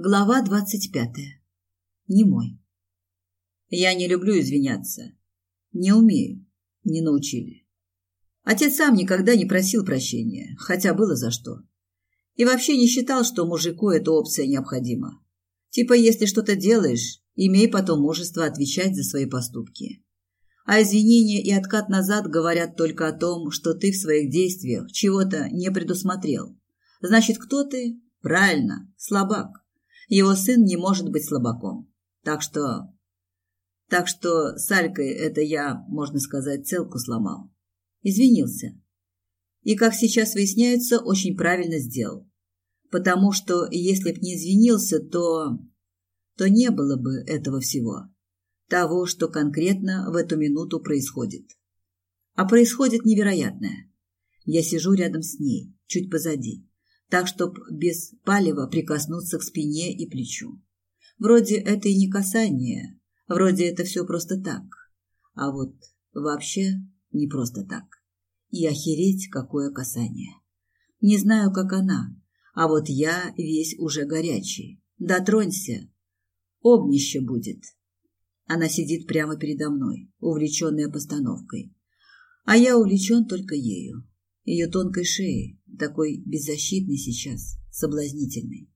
Глава двадцать пятая. Не мой. Я не люблю извиняться. Не умею. Не научили. Отец сам никогда не просил прощения, хотя было за что. И вообще не считал, что мужику эта опция необходима. Типа, если что-то делаешь, имей потом мужество отвечать за свои поступки. А извинения и откат назад говорят только о том, что ты в своих действиях чего-то не предусмотрел. Значит, кто ты? Правильно, слабак. Его сын не может быть слабаком. Так что... Так что с Алькой это я, можно сказать, целку сломал. Извинился. И, как сейчас выясняется, очень правильно сделал. Потому что если б не извинился, то... то не было бы этого всего. Того, что конкретно в эту минуту происходит. А происходит невероятное. Я сижу рядом с ней, чуть позади так, чтоб без палева прикоснуться к спине и плечу. Вроде это и не касание, вроде это все просто так. А вот вообще не просто так. И охереть, какое касание. Не знаю, как она, а вот я весь уже горячий. Дотронься, обнище будет. Она сидит прямо передо мной, увлеченная постановкой. А я увлечен только ею ее тонкой шеей, такой беззащитной сейчас, соблазнительной.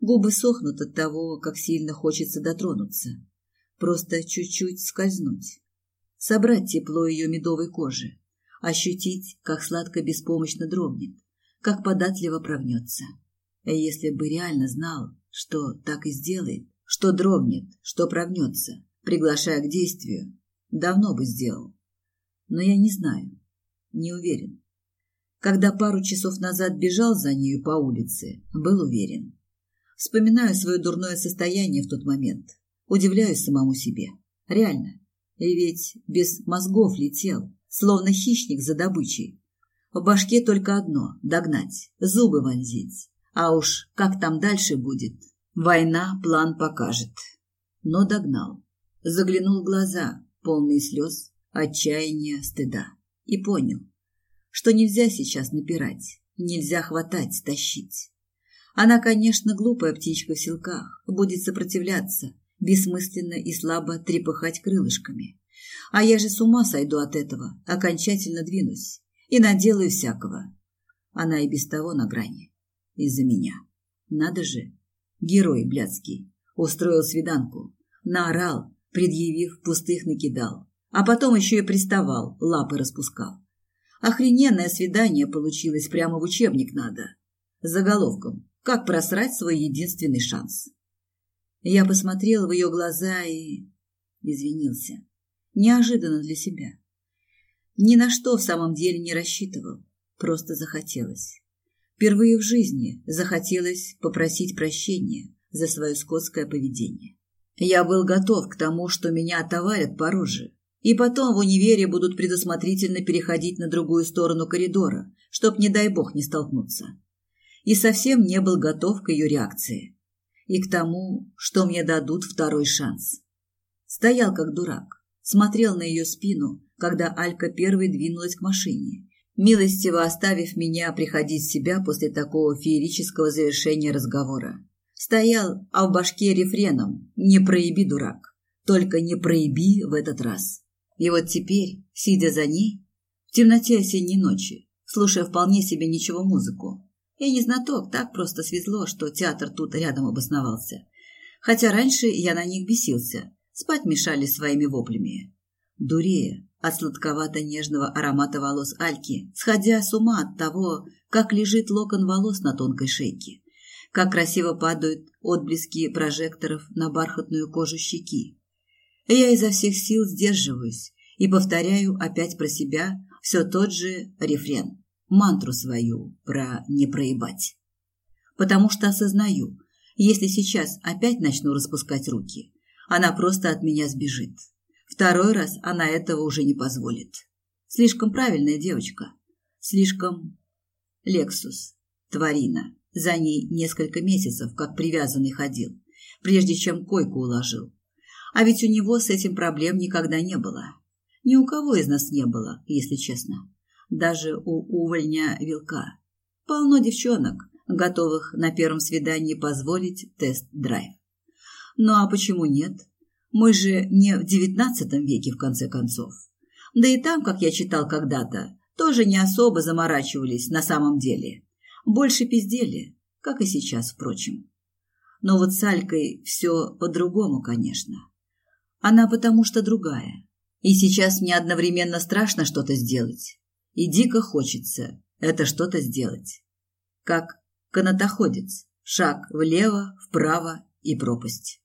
Губы сохнут от того, как сильно хочется дотронуться. Просто чуть-чуть скользнуть. Собрать тепло ее медовой кожи. Ощутить, как сладко беспомощно дрогнет, как податливо прогнется. А если бы реально знал, что так и сделает, что дрогнет, что прогнется, приглашая к действию, давно бы сделал. Но я не знаю, не уверен. Когда пару часов назад бежал за нею по улице, был уверен. Вспоминаю свое дурное состояние в тот момент. Удивляюсь самому себе. Реально. И ведь без мозгов летел, словно хищник за добычей. В башке только одно – догнать, зубы вонзить. А уж как там дальше будет, война план покажет. Но догнал. Заглянул в глаза, полные слез, отчаяния, стыда. И понял – что нельзя сейчас напирать, нельзя хватать, тащить. Она, конечно, глупая птичка в селках, будет сопротивляться, бессмысленно и слабо трепыхать крылышками. А я же с ума сойду от этого, окончательно двинусь и наделаю всякого. Она и без того на грани. Из-за меня. Надо же. Герой блядский. Устроил свиданку. Наорал, предъявив, пустых накидал. А потом еще и приставал, лапы распускал. Охрененное свидание получилось, прямо в учебник надо. Заголовком «Как просрать свой единственный шанс». Я посмотрел в ее глаза и... извинился. Неожиданно для себя. Ни на что в самом деле не рассчитывал. Просто захотелось. Впервые в жизни захотелось попросить прощения за свое скотское поведение. Я был готов к тому, что меня отоварят по роже, и потом в универе будут предусмотрительно переходить на другую сторону коридора, чтоб, не дай бог, не столкнуться. И совсем не был готов к ее реакции. И к тому, что мне дадут второй шанс. Стоял как дурак, смотрел на ее спину, когда Алька первой двинулась к машине, милостиво оставив меня приходить в себя после такого феерического завершения разговора. Стоял, а в башке рефреном «Не проеби, дурак, только не проеби в этот раз». И вот теперь, сидя за ней, в темноте осенней ночи, слушая вполне себе ничего музыку, я не знаток, так просто свезло, что театр тут рядом обосновался. Хотя раньше я на них бесился, спать мешали своими воплями. Дурея от сладковато-нежного аромата волос Альки, сходя с ума от того, как лежит локон волос на тонкой шейке, как красиво падают отблески прожекторов на бархатную кожу щеки, я изо всех сил сдерживаюсь и повторяю опять про себя все тот же рефрен, мантру свою про «не проебать». Потому что осознаю, если сейчас опять начну распускать руки, она просто от меня сбежит. Второй раз она этого уже не позволит. Слишком правильная девочка. Слишком... Лексус. Тварина. За ней несколько месяцев, как привязанный ходил, прежде чем койку уложил. А ведь у него с этим проблем никогда не было. Ни у кого из нас не было, если честно. Даже у увольня Вилка. Полно девчонок, готовых на первом свидании позволить тест-драйв. Ну а почему нет? Мы же не в девятнадцатом веке, в конце концов. Да и там, как я читал когда-то, тоже не особо заморачивались на самом деле. Больше пиздели, как и сейчас, впрочем. Но вот с Алькой все по-другому, конечно. Она потому что другая. И сейчас мне одновременно страшно что-то сделать. И дико хочется это что-то сделать. Как канатоходец. Шаг влево, вправо и пропасть.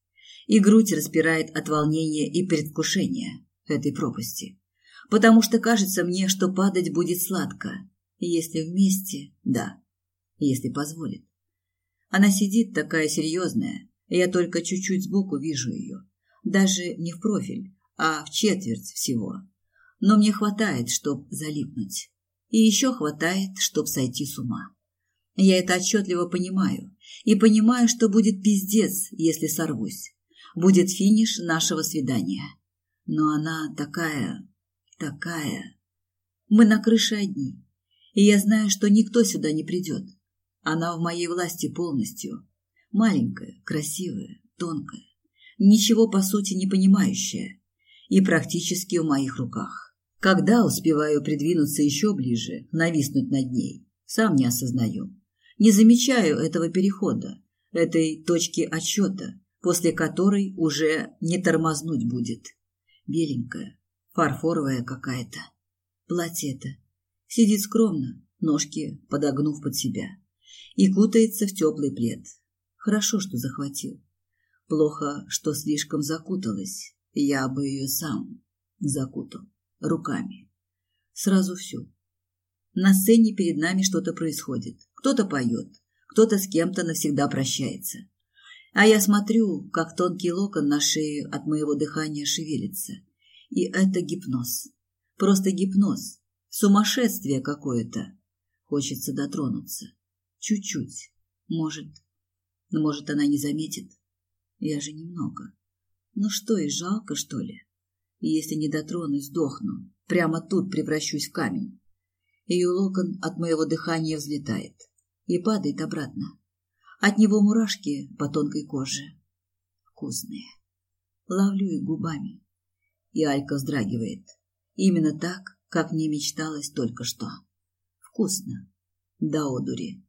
И грудь распирает от волнения и предвкушения этой пропасти. Потому что кажется мне, что падать будет сладко. Если вместе, да если позволит. Она сидит такая серьезная, я только чуть-чуть сбоку вижу ее. Даже не в профиль, а в четверть всего. Но мне хватает, чтоб залипнуть. И еще хватает, чтоб сойти с ума. Я это отчетливо понимаю. И понимаю, что будет пиздец, если сорвусь. Будет финиш нашего свидания. Но она такая... такая... Мы на крыше одни. И я знаю, что никто сюда не придет. Она в моей власти полностью. Маленькая, красивая, тонкая, ничего по сути не понимающая и практически в моих руках. Когда успеваю придвинуться еще ближе, нависнуть над ней, сам не осознаю. Не замечаю этого перехода, этой точки отсчета, после которой уже не тормознуть будет. Беленькая, фарфоровая какая-то. Платье-то. Сидит скромно, ножки подогнув под себя и кутается в теплый плед. Хорошо, что захватил. Плохо, что слишком закуталась. Я бы ее сам закутал. Руками. Сразу всю. На сцене перед нами что-то происходит. Кто-то поет, кто-то с кем-то навсегда прощается. А я смотрю, как тонкий локон на шее от моего дыхания шевелится. И это гипноз. Просто гипноз. Сумасшествие какое-то. Хочется дотронуться. Чуть-чуть. Может. Но, может, она не заметит. Я же немного. Ну что, и жалко, что ли? Если не дотронусь, сдохну. Прямо тут превращусь в камень. Ее локон от моего дыхания взлетает и падает обратно. От него мурашки по тонкой коже. Вкусные. Ловлю их губами. И Алька вздрагивает. Именно так, как мне мечталось только что. Вкусно. Да одури.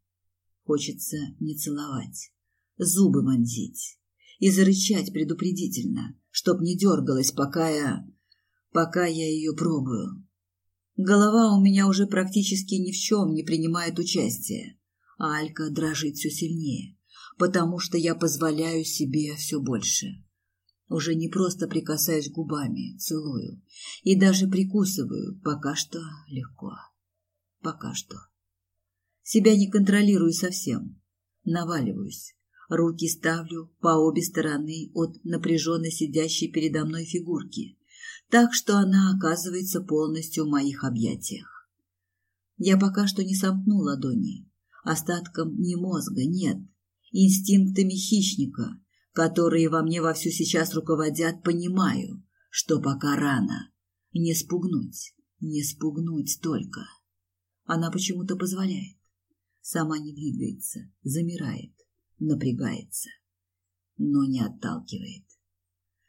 Хочется не целовать, зубы вонзить и зарычать предупредительно, чтоб не дергалась, пока я... пока я ее пробую. Голова у меня уже практически ни в чем не принимает участия, а Алька дрожит все сильнее, потому что я позволяю себе все больше. Уже не просто прикасаюсь губами, целую и даже прикусываю, пока что легко. Пока что. Себя не контролирую совсем. Наваливаюсь. Руки ставлю по обе стороны от напряженно сидящей передо мной фигурки, так что она оказывается полностью в моих объятиях. Я пока что не сомкну ладони. Остатком не мозга, нет. Инстинктами хищника, которые во мне вовсю сейчас руководят, понимаю, что пока рано. Не спугнуть, не спугнуть только. Она почему-то позволяет. Сама не двигается, замирает, напрягается, но не отталкивает.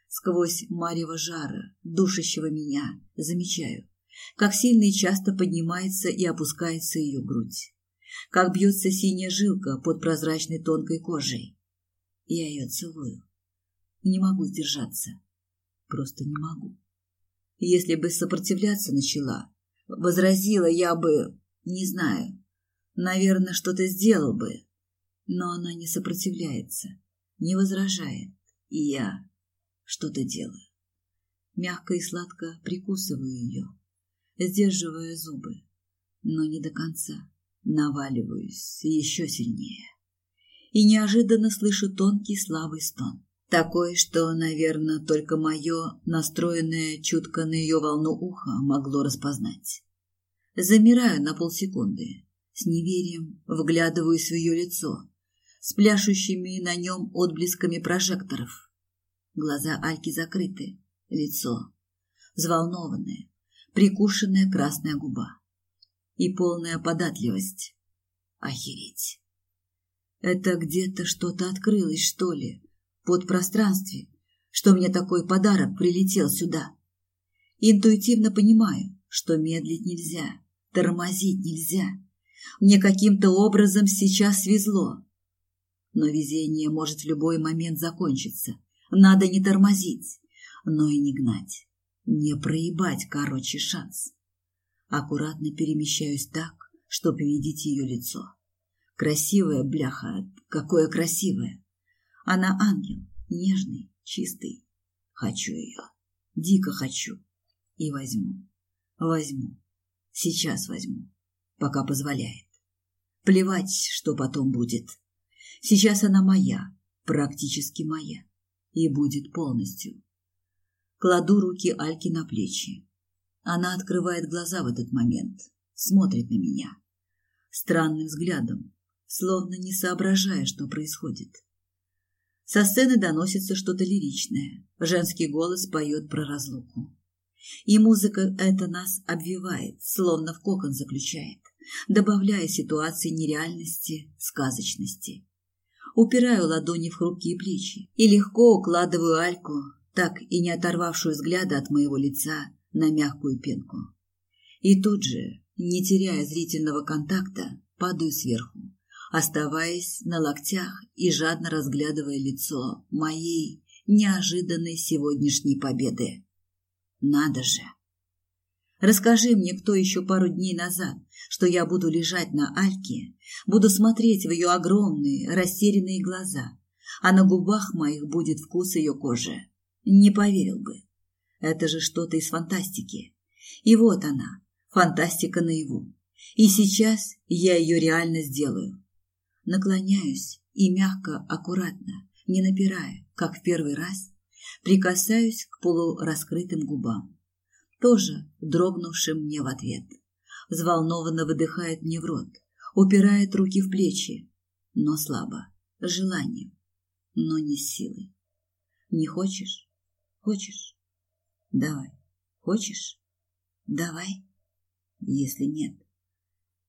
Сквозь марево жара, душащего меня, замечаю, как сильно и часто поднимается и опускается ее грудь, как бьется синяя жилка под прозрачной тонкой кожей. Я ее целую. Не могу сдержаться. Просто не могу. Если бы сопротивляться начала, возразила я бы, не знаю, наверное, что-то сделал бы. Но она не сопротивляется, не возражает, и я что-то делаю. Мягко и сладко прикусываю ее, сдерживая зубы, но не до конца, наваливаюсь еще сильнее. И неожиданно слышу тонкий слабый стон. Такой, что, наверное, только мое, настроенное чутко на ее волну уха, могло распознать. Замираю на полсекунды, с неверием вглядываюсь в ее лицо, с пляшущими на нем отблесками прожекторов. Глаза Альки закрыты, лицо взволнованное, прикушенная красная губа и полная податливость. Охереть! Это где-то что-то открылось, что ли, под пространстве, что мне такой подарок прилетел сюда. Интуитивно понимаю, что медлить нельзя, тормозить нельзя. Мне каким-то образом сейчас свезло. Но везение может в любой момент закончиться. Надо не тормозить, но и не гнать. Не проебать, короче, шанс. Аккуратно перемещаюсь так, чтобы видеть ее лицо. Красивая бляха, какое красивое. Она ангел, нежный, чистый. Хочу ее, дико хочу. И возьму, возьму, сейчас возьму, пока позволяет. Плевать, что потом будет. Сейчас она моя, практически моя, и будет полностью. Кладу руки Альки на плечи. Она открывает глаза в этот момент, смотрит на меня. Странным взглядом, словно не соображая, что происходит. Со сцены доносится что-то лиричное. Женский голос поет про разлуку. И музыка эта нас обвивает, словно в кокон заключает, добавляя ситуации нереальности, сказочности. Упираю ладони в хрупкие плечи и легко укладываю Альку, так и не оторвавшую взгляда от моего лица, на мягкую пенку. И тут же, не теряя зрительного контакта, падаю сверху, оставаясь на локтях и жадно разглядывая лицо моей неожиданной сегодняшней победы. Надо же! Расскажи мне, кто еще пару дней назад, что я буду лежать на Альке, буду смотреть в ее огромные, растерянные глаза, а на губах моих будет вкус ее кожи. Не поверил бы. Это же что-то из фантастики. И вот она, фантастика наяву. И сейчас я ее реально сделаю. Наклоняюсь и мягко, аккуратно, не напирая, как в первый раз, прикасаюсь к полураскрытым губам, тоже дрогнувшим мне в ответ. Взволнованно выдыхает мне в рот, упирает руки в плечи, но слабо, желанием, но не силой. Не хочешь? Хочешь? Давай. Хочешь? Давай. Если нет,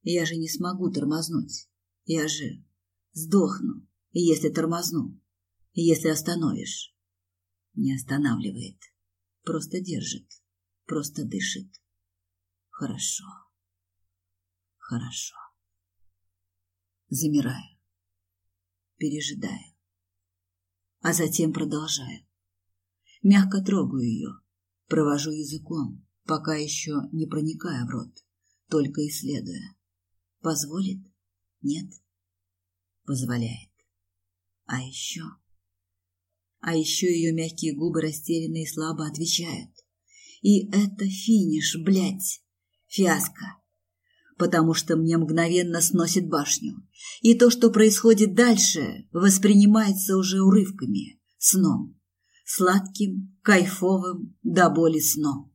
я же не смогу тормознуть. Я же сдохну, если тормозну, если остановишь. Не останавливает, просто держит, просто дышит. Хорошо. Хорошо. Замираю, пережидаю, а затем продолжаю. Мягко трогаю ее, провожу языком, пока еще не проникая в рот, только исследуя. Позволит? Нет? Позволяет. А еще... А еще ее мягкие губы растерянно и слабо отвечают. И это финиш, блядь, фиаско. Потому что мне мгновенно сносит башню. И то, что происходит дальше, воспринимается уже урывками, сном. Сладким, кайфовым, до боли сном.